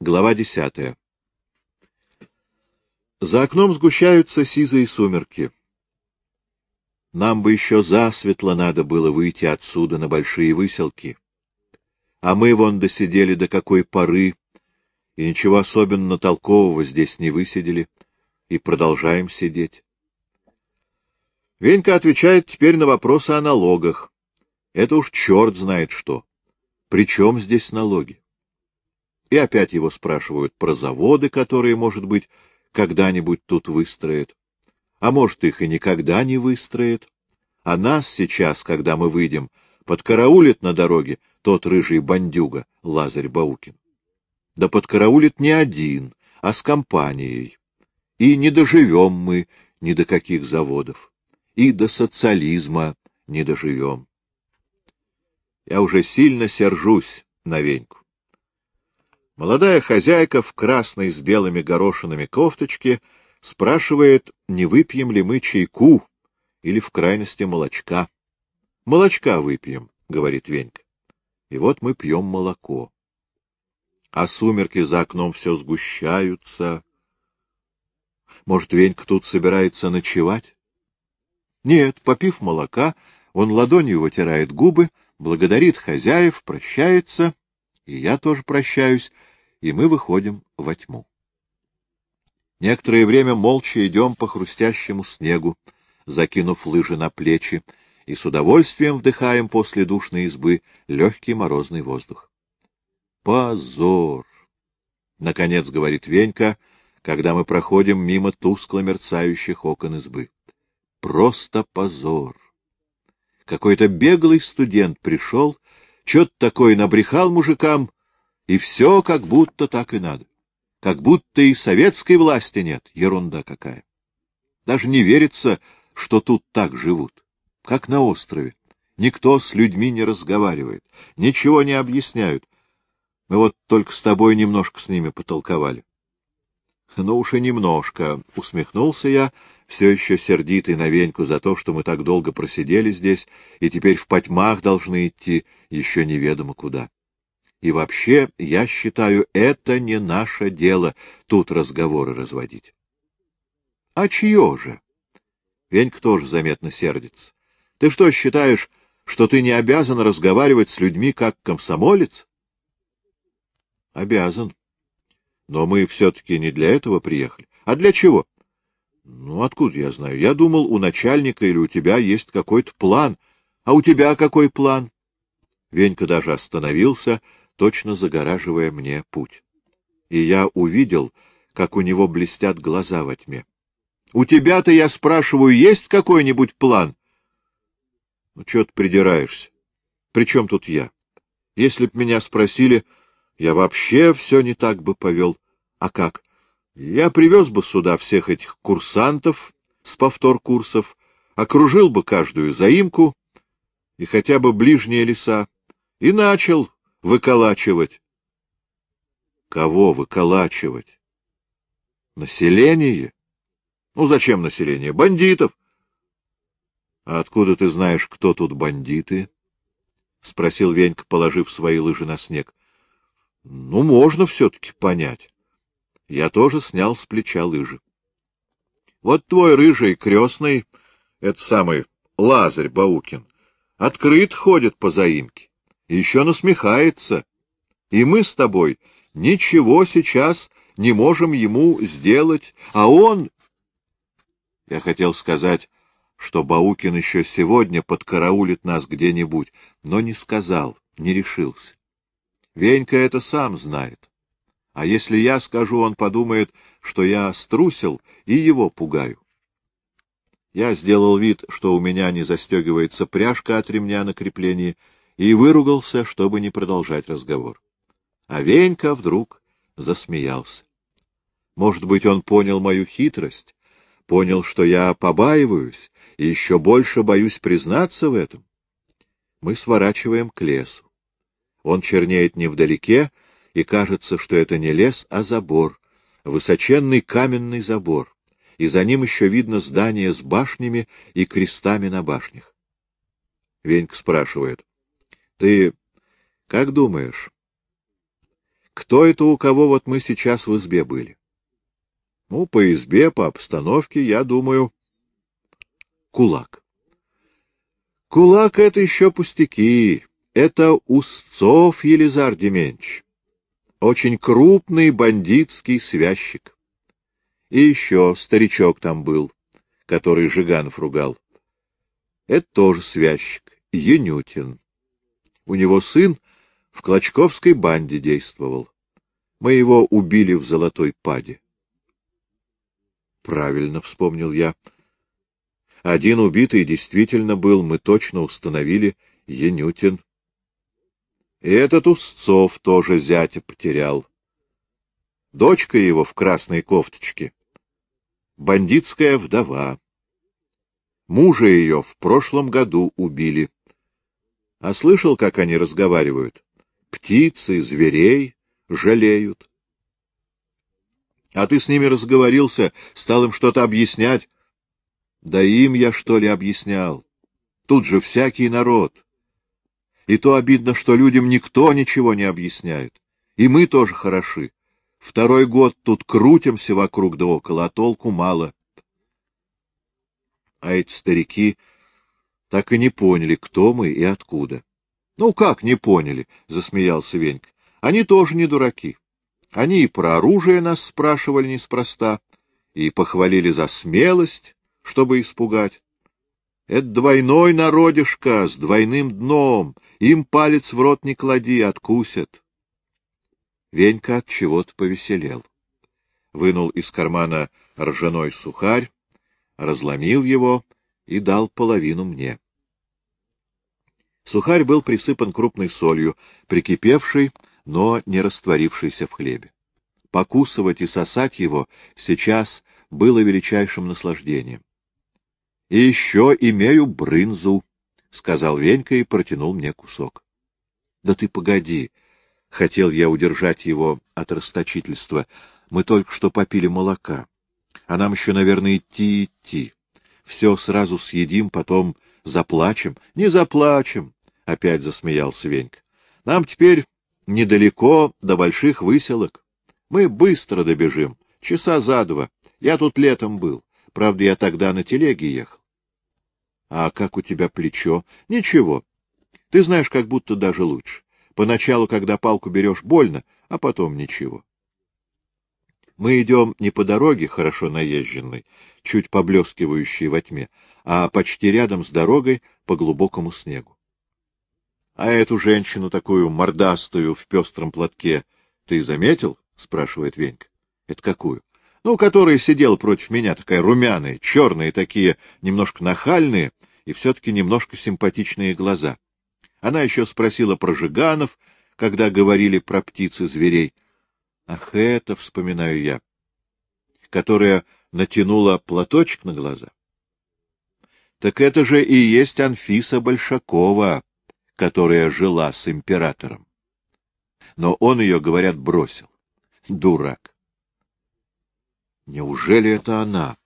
Глава десятая. За окном сгущаются сизые сумерки. Нам бы еще засветло надо было выйти отсюда на большие выселки. А мы вон досидели до какой поры, и ничего особенно толкового здесь не высидели, и продолжаем сидеть. Венька отвечает теперь на вопросы о налогах. Это уж черт знает что. Причем здесь налоги? И опять его спрашивают про заводы, которые, может быть, когда-нибудь тут выстроят. А может, их и никогда не выстроят. А нас сейчас, когда мы выйдем, подкараулит на дороге тот рыжий бандюга Лазарь Баукин. Да подкараулит не один, а с компанией. И не доживем мы ни до каких заводов. И до социализма не доживем. Я уже сильно сержусь на Веньку. Молодая хозяйка в красной с белыми горошинами кофточке спрашивает, не выпьем ли мы чайку или, в крайности, молочка. — Молочка выпьем, — говорит Венька. И вот мы пьем молоко. А сумерки за окном все сгущаются. Может, Венька тут собирается ночевать? Нет, попив молока, он ладонью вытирает губы, благодарит хозяев, прощается, и я тоже прощаюсь, и мы выходим во тьму. Некоторое время молча идем по хрустящему снегу, закинув лыжи на плечи, и с удовольствием вдыхаем после душной избы легкий морозный воздух. Позор! Наконец, говорит Венька, когда мы проходим мимо тускло мерцающих окон избы. Просто позор! Какой-то беглый студент пришел, что-то такое набрехал мужикам, и все как будто так и надо. Как будто и советской власти нет. Ерунда какая. Даже не верится, что тут так живут. Как на острове. Никто с людьми не разговаривает, ничего не объясняют. Мы вот только с тобой немножко с ними потолковали. — Ну уж и немножко, — усмехнулся я, все еще сердитый на Веньку за то, что мы так долго просидели здесь и теперь в потьмах должны идти еще неведомо куда. И вообще, я считаю, это не наше дело тут разговоры разводить. — А чье же? Венька тоже заметно сердится. — Ты что, считаешь, что ты не обязан разговаривать с людьми как комсомолец? — Обязан. Но мы все-таки не для этого приехали. А для чего? — ну, откуда я знаю? Я думал, у начальника или у тебя есть какой-то план. А у тебя какой план? Венька даже остановился, точно загораживая мне путь. И я увидел, как у него блестят глаза во тьме. — У тебя-то, я спрашиваю, есть какой-нибудь план? — Ну, что ты придираешься? При чем тут я? Если б меня спросили, я вообще все не так бы повел. А как? Я привез бы сюда всех этих курсантов с повтор курсов, окружил бы каждую заимку и хотя бы ближние леса, и начал выколачивать. Кого выколачивать? Население? Ну, зачем население? Бандитов. А откуда ты знаешь, кто тут бандиты? — спросил Венька, положив свои лыжи на снег. — Ну, можно все-таки понять. Я тоже снял с плеча лыжи. Вот твой рыжий крестный, это самый Лазарь Баукин, открыт ходит по заимке, еще насмехается, и мы с тобой ничего сейчас не можем ему сделать, а он... Я хотел сказать, что Баукин еще сегодня подкараулит нас где-нибудь, но не сказал, не решился. Венька это сам знает. А если я скажу, он подумает, что я струсил и его пугаю. Я сделал вид, что у меня не застегивается пряжка от ремня на креплении, и выругался, чтобы не продолжать разговор. А Венька вдруг засмеялся. Может быть, он понял мою хитрость, понял, что я побаиваюсь, и еще больше боюсь признаться в этом. Мы сворачиваем к лесу. Он чернеет невдалеке, и кажется, что это не лес, а забор, высоченный каменный забор, и за ним еще видно здание с башнями и крестами на башнях. Венька спрашивает, — Ты как думаешь, кто это у кого вот мы сейчас в избе были? Ну, по избе, по обстановке, я думаю, кулак. Кулак — это еще пустяки. Это Устцов Елизар Деменч. Очень крупный бандитский связчик. И еще старичок там был, который Жиганов ругал. Это тоже связчик, Янютин. У него сын в Клочковской банде действовал. Мы его убили в Золотой Паде. Правильно, — вспомнил я. Один убитый действительно был, мы точно установили, Янютин. И этот Устцов тоже зятя потерял. Дочка его в красной кофточке. Бандитская вдова. Мужа ее в прошлом году убили. А слышал, как они разговаривают? Птицы, зверей жалеют. А ты с ними разговорился, стал им что-то объяснять. Да им я, что ли, объяснял? Тут же всякий народ. И то обидно, что людям никто ничего не объясняет. И мы тоже хороши. Второй год тут крутимся вокруг да около, а толку мало. А эти старики так и не поняли, кто мы и откуда. — Ну как не поняли? — засмеялся Венька. — Они тоже не дураки. Они и про оружие нас спрашивали неспроста, и похвалили за смелость, чтобы испугать. Это двойной народишко с двойным дном, им палец в рот не клади, откусят. Венька от чего-то повеселел. Вынул из кармана ржаной сухарь, разломил его и дал половину мне. Сухарь был присыпан крупной солью, прикипевшей, но не растворившейся в хлебе. Покусывать и сосать его сейчас было величайшим наслаждением. — И еще имею брынзу, — сказал Венька и протянул мне кусок. — Да ты погоди! — хотел я удержать его от расточительства. Мы только что попили молока. А нам еще, наверное, идти идти. Все сразу съедим, потом заплачем. — Не заплачем! — опять засмеялся Венька. — Нам теперь недалеко до больших выселок. Мы быстро добежим, часа за два. Я тут летом был. Правда, я тогда на телеге ехал. — А как у тебя плечо? — Ничего. Ты знаешь, как будто даже лучше. Поначалу, когда палку берешь, больно, а потом ничего. Мы идем не по дороге, хорошо наезженной, чуть поблескивающей во тьме, а почти рядом с дорогой по глубокому снегу. — А эту женщину, такую мордастую, в пестром платке, ты заметил? — спрашивает Венька. — Это какую? Ну, которая сидела против меня, такая румяная, черные такие, немножко нахальные и все-таки немножко симпатичные глаза. Она еще спросила про Жиганов, когда говорили про птиц и зверей. Ах, это, вспоминаю я, которая натянула платочек на глаза. Так это же и есть Анфиса Большакова, которая жила с императором. Но он ее, говорят, бросил. Дурак. Неужели это она?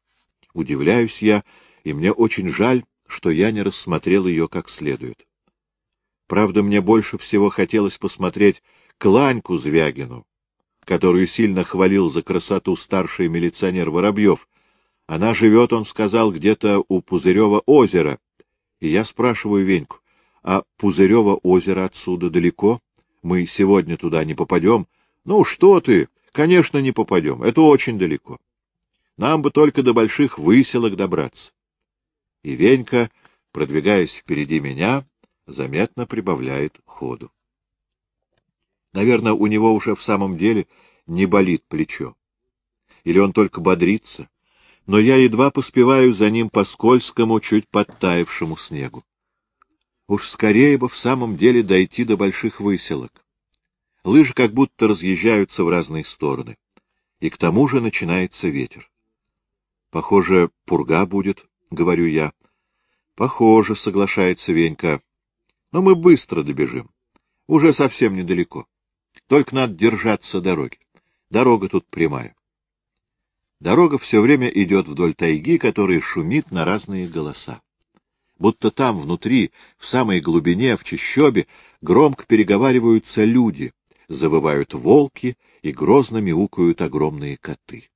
Удивляюсь я, и мне очень жаль, что я не рассмотрел ее как следует. Правда, мне больше всего хотелось посмотреть Кланьку Звягину, которую сильно хвалил за красоту старший милиционер Воробьев. Она живет, он сказал, где-то у Пузырева озера. И я спрашиваю Веньку, а Пузырева озеро отсюда далеко? Мы сегодня туда не попадем? Ну, что ты? Конечно, не попадем. Это очень далеко. Нам бы только до больших выселок добраться. И Венька, продвигаясь впереди меня, заметно прибавляет ходу. Наверное, у него уже в самом деле не болит плечо. Или он только бодрится, но я едва поспеваю за ним по скользкому, чуть подтаявшему снегу. Уж скорее бы в самом деле дойти до больших выселок. Лыжи как будто разъезжаются в разные стороны, и к тому же начинается ветер. Похоже, пурга будет, — говорю я. Похоже, — соглашается Венька. Но мы быстро добежим. Уже совсем недалеко. Только надо держаться дороги. Дорога тут прямая. Дорога все время идет вдоль тайги, которая шумит на разные голоса. Будто там, внутри, в самой глубине, в чащобе, громко переговариваются люди, завывают волки и грозно мяукают огромные коты.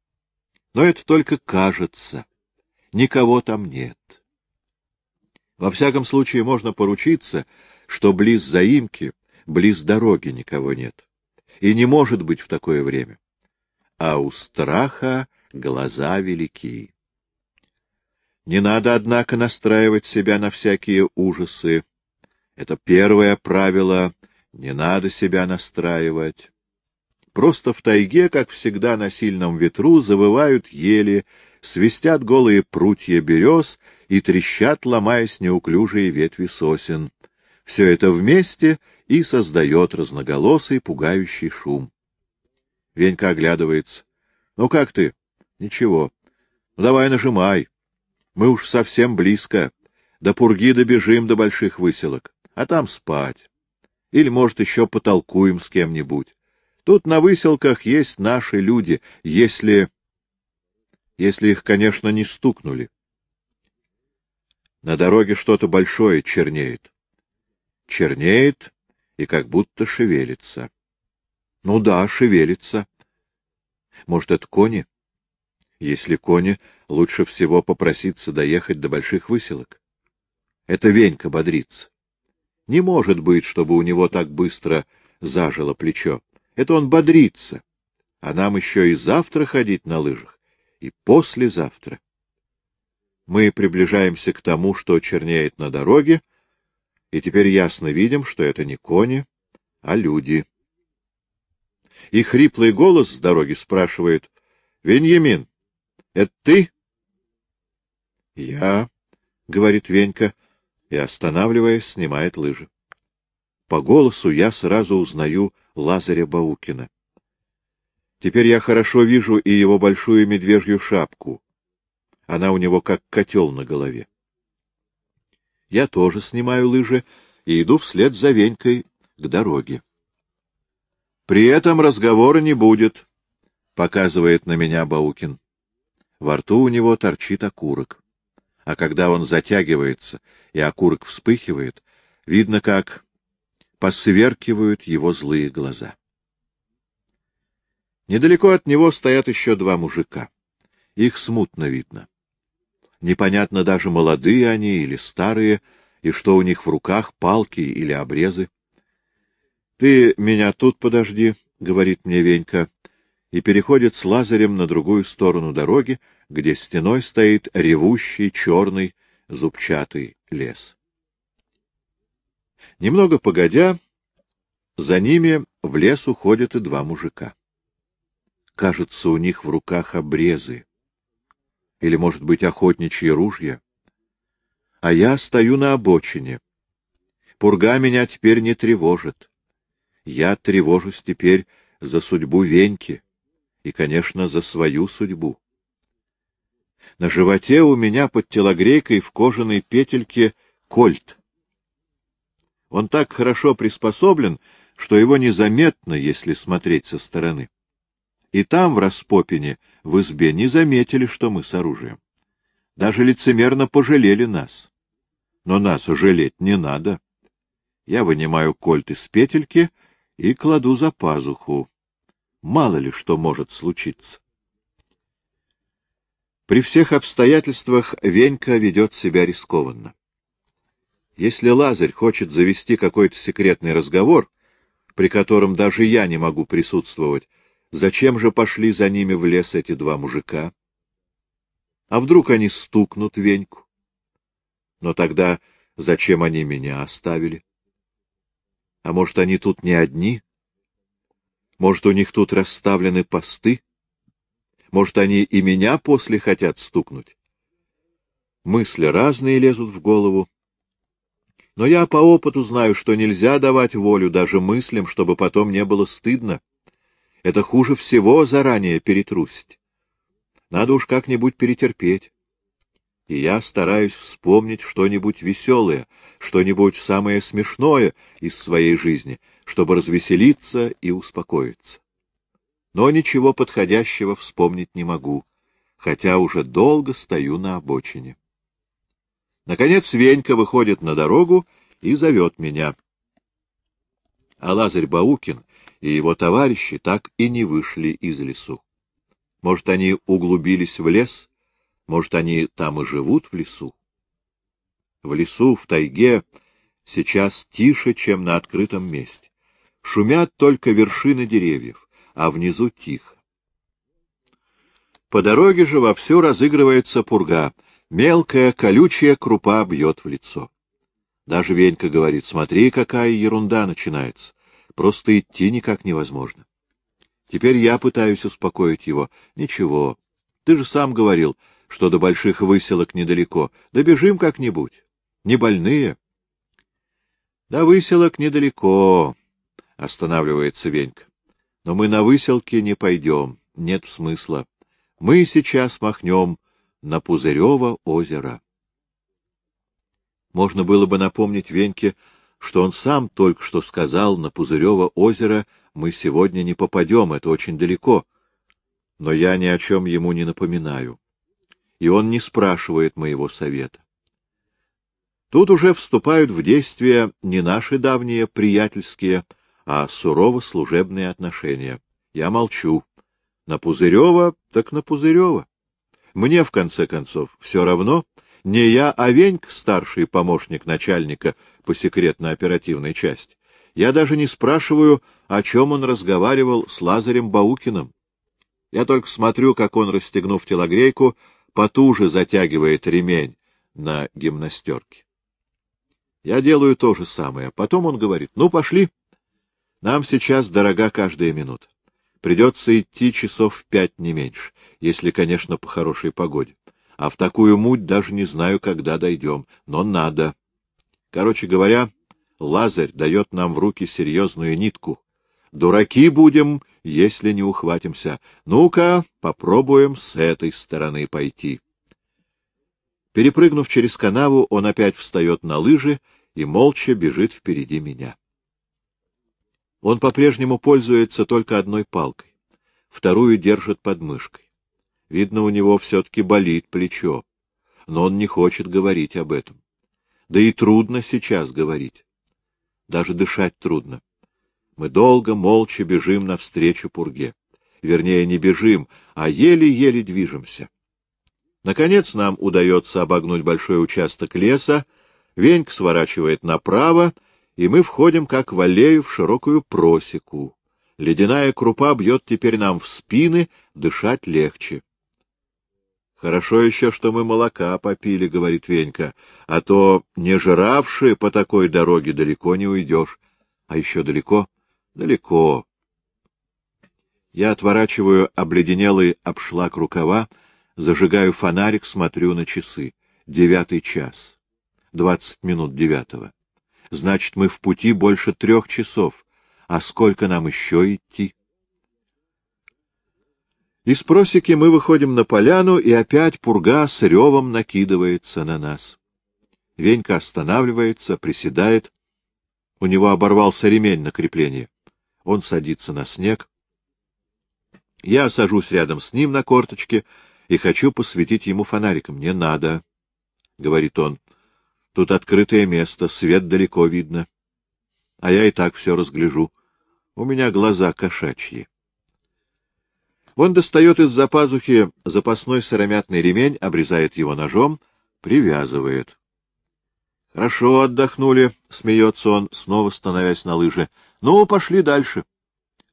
Но это только кажется. Никого там нет. Во всяком случае, можно поручиться, что близ заимки, близ дороги никого нет. И не может быть в такое время. А у страха глаза велики. Не надо, однако, настраивать себя на всякие ужасы. Это первое правило — не надо себя настраивать. Просто в тайге, как всегда на сильном ветру, завывают ели, свистят голые прутья берез и трещат, ломаясь неуклюжие ветви сосен. Все это вместе и создает разноголосый пугающий шум. Венька оглядывается. — Ну как ты? — Ничего. — Ну давай нажимай. Мы уж совсем близко. До пурги добежим до больших выселок, а там спать. Или, может, еще потолкуем с кем-нибудь. Тут на выселках есть наши люди, если... если их, конечно, не стукнули. На дороге что-то большое чернеет. Чернеет и как будто шевелится. Ну да, шевелится. Может, это кони? Если кони, лучше всего попроситься доехать до больших выселок. Это Венька бодрится. Не может быть, чтобы у него так быстро зажило плечо. Это он бодрится. А нам еще и завтра ходить на лыжах, и послезавтра. Мы приближаемся к тому, что чернеет на дороге, и теперь ясно видим, что это не кони, а люди. И хриплый голос с дороги спрашивает, — Веньямин, это ты? — Я, — говорит Венька, и, останавливаясь, снимает лыжи. По голосу я сразу узнаю Лазаря Баукина. Теперь я хорошо вижу и его большую медвежью шапку. Она у него как котел на голове. Я тоже снимаю лыжи и иду вслед за Венькой к дороге. При этом разговора не будет, — показывает на меня Баукин. Во рту у него торчит окурок. А когда он затягивается и окурок вспыхивает, видно, как посверкивают его злые глаза. Недалеко от него стоят еще два мужика. Их смутно видно. Непонятно даже, молодые они или старые, и что у них в руках, палки или обрезы. — Ты меня тут подожди, — говорит мне Венька, и переходит с Лазарем на другую сторону дороги, где стеной стоит ревущий черный зубчатый лес. Немного погодя, за ними в лес уходят и два мужика. Кажется, у них в руках обрезы. Или, может быть, охотничьи ружья. А я стою на обочине. Пурга меня теперь не тревожит. Я тревожусь теперь за судьбу Веньки и, конечно, за свою судьбу. На животе у меня под телогрейкой в кожаной петельке кольт. Он так хорошо приспособлен, что его незаметно, если смотреть со стороны. И там, в Распопине, в избе, не заметили, что мы с оружием. Даже лицемерно пожалели нас. Но нас жалеть не надо. Я вынимаю кольт из петельки и кладу за пазуху. Мало ли что может случиться. При всех обстоятельствах Венька ведет себя рискованно. Если Лазарь хочет завести какой-то секретный разговор, при котором даже я не могу присутствовать, зачем же пошли за ними в лес эти два мужика? А вдруг они стукнут Веньку? Но тогда зачем они меня оставили? А может, они тут не одни? Может, у них тут расставлены посты? Может, они и меня после хотят стукнуть? Мысли разные лезут в голову, но я по опыту знаю, что нельзя давать волю даже мыслям, чтобы потом не было стыдно. Это хуже всего заранее перетрусить. Надо уж как-нибудь перетерпеть. И я стараюсь вспомнить что-нибудь веселое, что-нибудь самое смешное из своей жизни, чтобы развеселиться и успокоиться. Но ничего подходящего вспомнить не могу, хотя уже долго стою на обочине. Наконец Венька выходит на дорогу и зовет меня. А Лазарь Баукин и его товарищи так и не вышли из лесу. Может, они углубились в лес, может, они там и живут в лесу. В лесу, в тайге, сейчас тише, чем на открытом месте. Шумят только вершины деревьев, а внизу тихо. По дороге же вовсю разыгрывается пурга. Мелкая, колючая крупа бьет в лицо. Даже Венька говорит, смотри, какая ерунда начинается. Просто идти никак невозможно. Теперь я пытаюсь успокоить его. Ничего. Ты же сам говорил, что до больших выселок недалеко. Добежим как-нибудь. Не больные. До выселок недалеко, — останавливается Венька. Но мы на выселке не пойдем. Нет смысла. Мы сейчас махнем на Пузырево озеро. Можно было бы напомнить Веньке, что он сам только что сказал, на Пузырево озеро мы сегодня не попадем, это очень далеко. Но я ни о чем ему не напоминаю. И он не спрашивает моего совета. Тут уже вступают в действие не наши давние приятельские, а сурово служебные отношения. Я молчу. На Пузырева, так на Пузырева. Мне, в конце концов, все равно. Не я, а Веньк, старший помощник начальника по секретно-оперативной части. Я даже не спрашиваю, о чем он разговаривал с Лазарем Баукиным. Я только смотрю, как он, расстегнув телогрейку, потуже затягивает ремень на гимнастерке. Я делаю то же самое. Потом он говорит, ну, пошли. Нам сейчас дорога каждая минута. Придется идти часов в пять, не меньше, если, конечно, по хорошей погоде. А в такую муть даже не знаю, когда дойдем, но надо. Короче говоря, Лазарь дает нам в руки серьезную нитку. Дураки будем, если не ухватимся. Ну-ка, попробуем с этой стороны пойти. Перепрыгнув через канаву, он опять встает на лыжи и молча бежит впереди меня. Он по-прежнему пользуется только одной палкой, вторую держит под мышкой. Видно, у него все-таки болит плечо, но он не хочет говорить об этом. Да и трудно сейчас говорить. Даже дышать трудно. Мы долго, молча бежим навстречу пурге. Вернее, не бежим, а еле-еле движемся. Наконец нам удается обогнуть большой участок леса, Веньк сворачивает направо, и мы входим, как в аллею, в широкую просеку. Ледяная крупа бьет теперь нам в спины, дышать легче. — Хорошо еще, что мы молока попили, — говорит Венька, — а то, не жиравшие по такой дороге, далеко не уйдешь. А еще далеко? Далеко. Я отворачиваю обледенелый обшлаг рукава, зажигаю фонарик, смотрю на часы. Девятый час. Двадцать минут девятого. Значит, мы в пути больше трех часов. А сколько нам еще идти? Из просеки мы выходим на поляну, и опять пурга с ревом накидывается на нас. Венька останавливается, приседает. У него оборвался ремень на крепление. Он садится на снег. Я сажусь рядом с ним на корточке и хочу посветить ему фонариком. — Не надо, — говорит он. Тут открытое место, свет далеко видно. А я и так все разгляжу. У меня глаза кошачьи. Он достает из-за пазухи запасной сыромятный ремень, обрезает его ножом, привязывает. — Хорошо отдохнули, — смеется он, снова становясь на лыжи. — Ну, пошли дальше.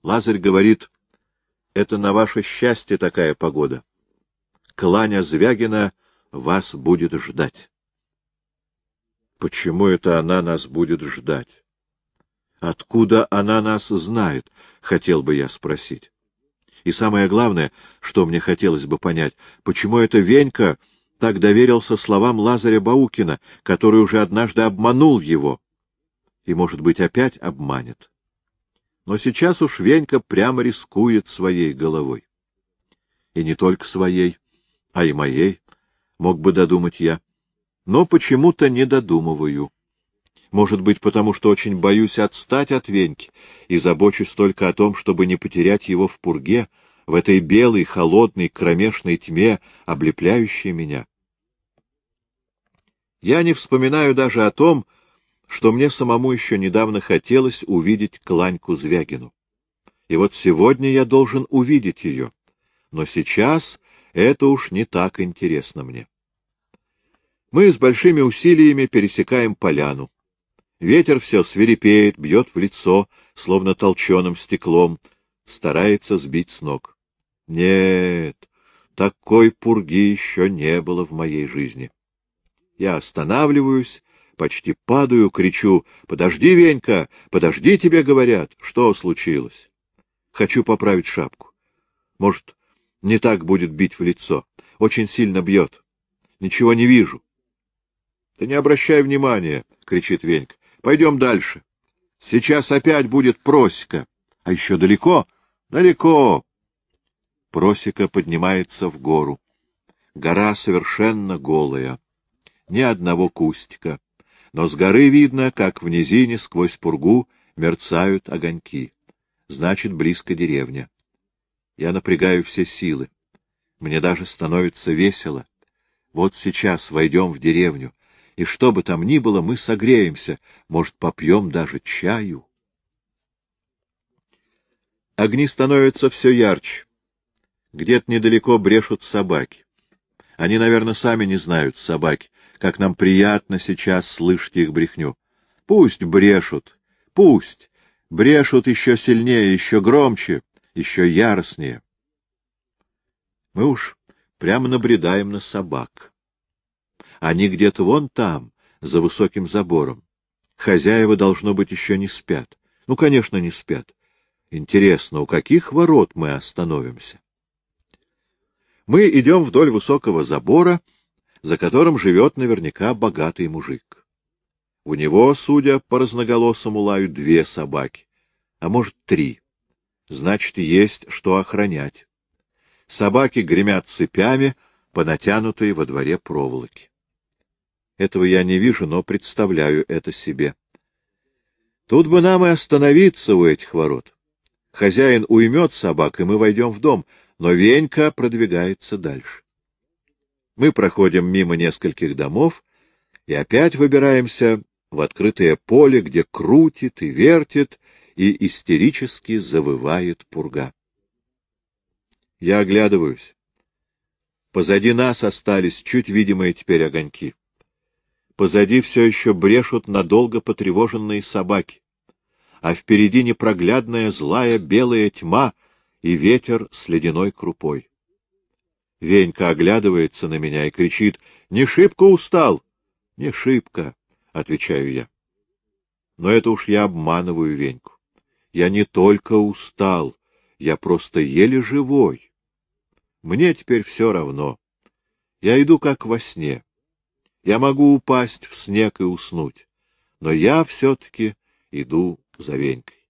Лазарь говорит, — это на ваше счастье такая погода. Кланя Звягина вас будет ждать. Почему это она нас будет ждать? Откуда она нас знает, хотел бы я спросить. И самое главное, что мне хотелось бы понять, почему это Венька так доверился словам Лазаря Баукина, который уже однажды обманул его и, может быть, опять обманет. Но сейчас уж Венька прямо рискует своей головой. И не только своей, а и моей, мог бы додумать я но почему-то не додумываю. Может быть, потому что очень боюсь отстать от Веньки и забочусь только о том, чтобы не потерять его в пурге, в этой белой, холодной, кромешной тьме, облепляющей меня. Я не вспоминаю даже о том, что мне самому еще недавно хотелось увидеть Кланьку Звягину. И вот сегодня я должен увидеть ее. Но сейчас это уж не так интересно мне. Мы с большими усилиями пересекаем поляну. Ветер все свирепеет, бьет в лицо, словно толченым стеклом, старается сбить с ног. Нет, такой пурги еще не было в моей жизни. Я останавливаюсь, почти падаю, кричу «Подожди, Венька, подожди, тебе говорят! Что случилось?» Хочу поправить шапку. Может, не так будет бить в лицо. Очень сильно бьет. Ничего не вижу. — Ты не обращай внимания, — кричит Венька. — Пойдем дальше. Сейчас опять будет просека. А еще далеко? Далеко. Просека поднимается в гору. Гора совершенно голая. Ни одного кустика. Но с горы видно, как в низине сквозь пургу мерцают огоньки. Значит, близко деревня. Я напрягаю все силы. Мне даже становится весело. Вот сейчас войдем в деревню, и что бы там ни было, мы согреемся, может, попьем даже чаю. Огни становятся все ярче. Где-то недалеко брешут собаки. Они, наверное, сами не знают, собаки, как нам приятно сейчас слышать их брехню. Пусть брешут, пусть, брешут еще сильнее, еще громче, еще яростнее. Мы уж прямо набредаем на собак. Они где-то вон там, за высоким забором. Хозяева, должно быть, еще не спят. Ну, конечно, не спят. Интересно, у каких ворот мы остановимся? Мы идем вдоль высокого забора, за которым живет наверняка богатый мужик. У него, судя по разноголосому лаю, две собаки, а может, три. Значит, есть что охранять. Собаки гремят цепями по натянутой во дворе проволоке. Этого я не вижу, но представляю это себе. Тут бы нам и остановиться у этих ворот. Хозяин уймет собак, и мы войдем в дом, но Венька продвигается дальше. Мы проходим мимо нескольких домов и опять выбираемся в открытое поле, где крутит и вертит и истерически завывает пурга. Я оглядываюсь. Позади нас остались чуть видимые теперь огоньки. Позади все еще брешут надолго потревоженные собаки, а впереди непроглядная злая белая тьма и ветер с ледяной крупой. Венька оглядывается на меня и кричит, — Не шибко устал? — Не шибко, — отвечаю я. Но это уж я обманываю Веньку. Я не только устал, я просто еле живой. Мне теперь все равно. Я иду как во сне. Я могу упасть в снег и уснуть, но я все-таки иду за Венькой.